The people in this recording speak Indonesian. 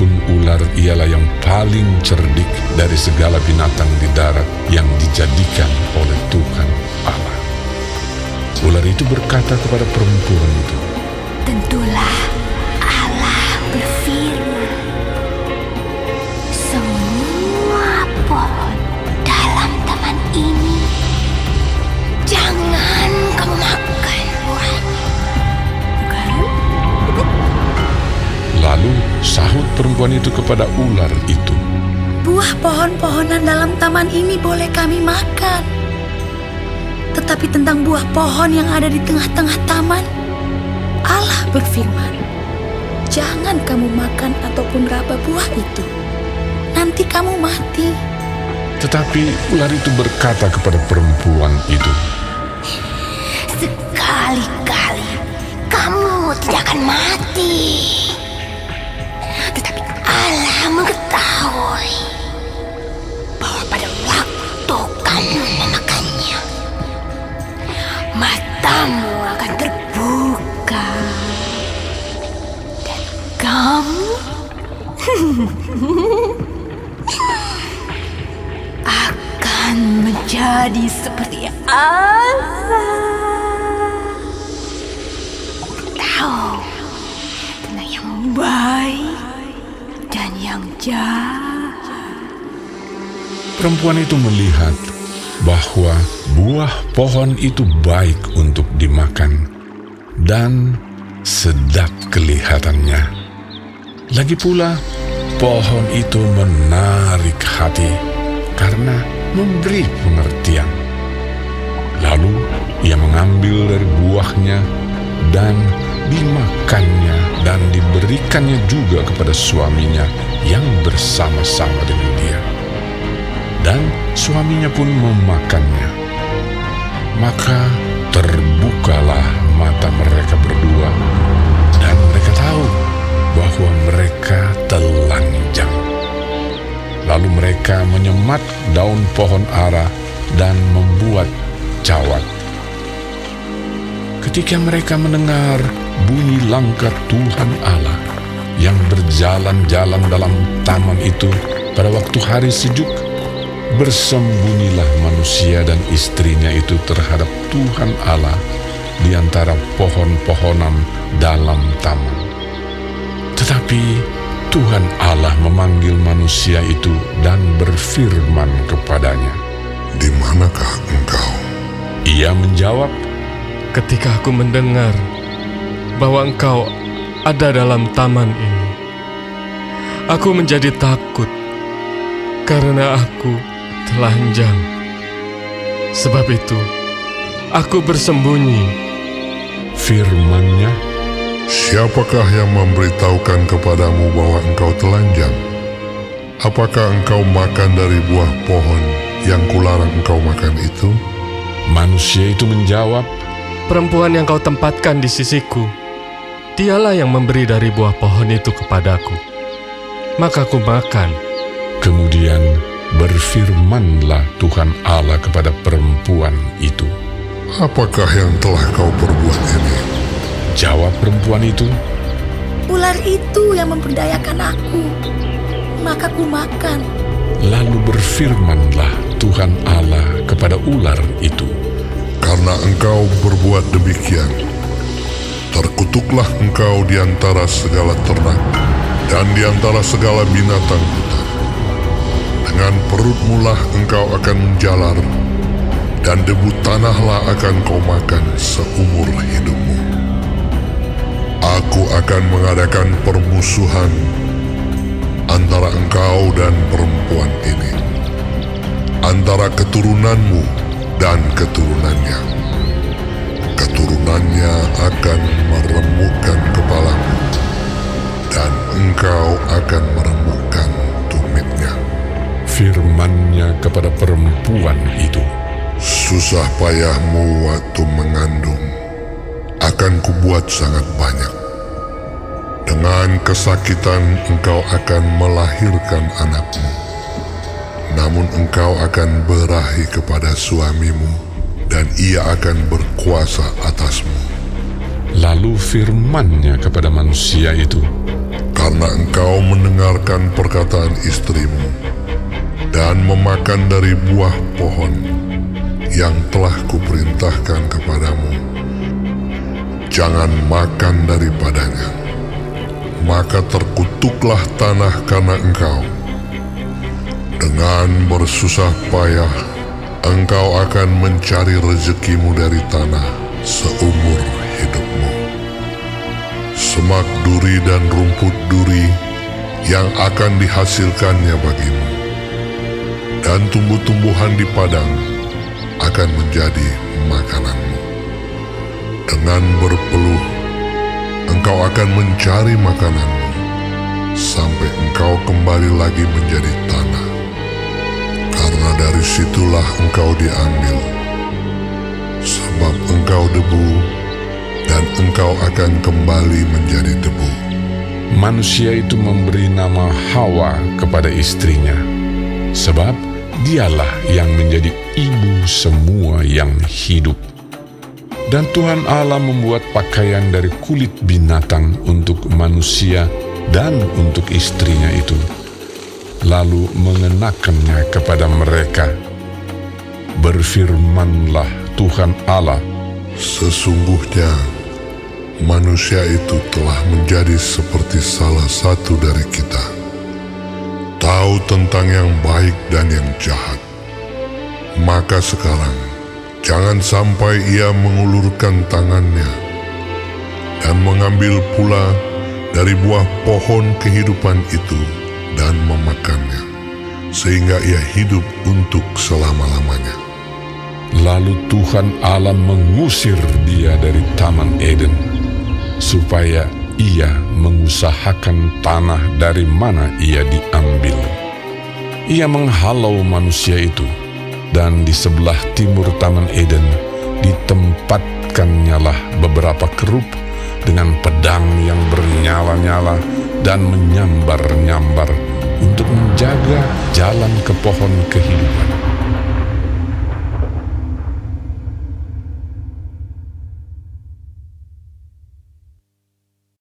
Adapun ular ialah yang paling cerdik dari segala binatang di darat yang dijadikan oleh Tuhan Allah. Ular itu berkata kepada perempuan itu, perempuan itu kepada ular itu, Buah pohon-pohonan dalam taman ini boleh kami makan. Tetapi tentang buah pohon yang ada di tengah-tengah taman, Allah berfirman, Jangan kamu makan ataupun raba buah itu. Nanti kamu mati. Tetapi ular itu berkata kepada perempuan itu, Sekali-kali kamu tidak akan mati. Allah mengetahui bahwa pada waktu kamu memakannya, matamu akan terbuka dan kamu akan menjadi seperti Allah. Tahu tentang yang baik dan yang jahat. Perempuan itu melihat bahwa buah pohon itu baik untuk dimakan dan sedap kelihatannya. Lagi pula, pohon itu menarik hati karena memberi pengertian. Lalu ia mengambil dari buahnya dan dimakannya dan diberikannya juga kepada suaminya yang bersama-sama dengan dia dan suaminya pun memakannya. Maka terbukalah mata mereka berdua, dan mereka tahu bahwa mereka telanjang. Lalu mereka menyemat daun pohon ara dan membuat cawat. Ketika mereka mendengar bunyi langkah Tuhan Allah yang berjalan-jalan dalam taman itu pada waktu hari sejuk, Bersembunyilah manusia dan istrinya itu terhadap Tuhan Allah di antara pohon-pohonan dalam taman. Tetapi Tuhan Allah memanggil manusia itu dan berfirman kepadanya. Di manakah engkau? Ia menjawab, ketika aku mendengar bahwa engkau ada dalam taman ini. Aku menjadi takut karena aku telanjang. Sebab itu, aku bersembunyi. firmannya, Siapakah yang memberitahukan kepadamu bahwa engkau telanjang? Apakah engkau makan dari buah pohon yang kularang engkau makan itu? manusia itu menjawab, Perempuan yang kau tempatkan di sisiku, dialah yang memberi dari buah pohon itu kepadaku. Maka aku makan. kemudian berfirmanlah Tuhan Allah kepada perempuan itu. Apakah yang telah kau perbuat ini? Jawab perempuan itu, Ular itu yang memperdayakan aku. Maka ku makan. lalu berfirmanlah Tuhan Allah kepada ular itu. Karena engkau berbuat demikian, terkutuklah engkau di antara segala ternak dan di antara segala binatang hutan. Dengan perutmu lah engkau akan menjalar, dan debu tanahlah akan kau makan seumur hidupmu. Aku akan mengadakan permusuhan antara engkau dan perempuan ini, antara keturunanmu dan keturunannya. Akan meremukkan kepalamu, dan engkau akan meremukkan tumitnya. Firmannya kepada perempuan itu. Susah payahmu waktu mengandung akan kubuat sangat banyak. Dengan kesakitan engkau akan melahirkan anakmu. Namun engkau akan berahi kepada suamimu dan ia akan berkuasa atasmu. Lalu firmannya kepada manusia itu. karena engkau mendengarkan perkataan istrimu dan memakan dari buah pohon yang telah kuperintahkan kepadamu. Jangan makan daripadanya, maka terkutuklah tanah karena engkau. Dengan bersusah payah, engkau akan mencari rezekimu dari tanah seumur hidupmu. Semak duri dan rumput duri yang akan dihasilkannya bagimu. Dan tumbuh-tumbuhan di padang akan menjadi makananmu. Dengan berpeluh, engkau akan mencari makananmu sampai engkau kembali lagi menjadi tanah. Situlah engkau diambil, sebab engkau debu dan engkau akan kembali menjadi debu. Manusia itu memberi nama Hawa kepada istrinya, sebab dialah yang menjadi ibu semua yang hidup. Dan Tuhan Allah membuat pakaian dari kulit binatang untuk manusia dan untuk istrinya itu, lalu mengenakannya kepada mereka. Berfirmanlah Tuhan Allah, Sesungguhnya manusia itu telah menjadi seperti salah satu dari kita. Tahu tentang yang baik dan yang jahat. Maka sekarang jangan sampai ia mengulurkan tangannya dan mengambil pula dari buah pohon kehidupan itu dan memakannya, sehingga ia hidup untuk selama-lamanya. Lalu Tuhan Allah mengusir dia dari Taman Eden, supaya ia mengusahakan tanah dari mana ia diambil. Ia menghalau manusia itu, dan di sebelah timur Taman Eden ditempatkannya lah beberapa kerub dengan pedang yang bernyala-nyala dan menyambar-nyambar untuk menjaga jalan ke pohon kehidupan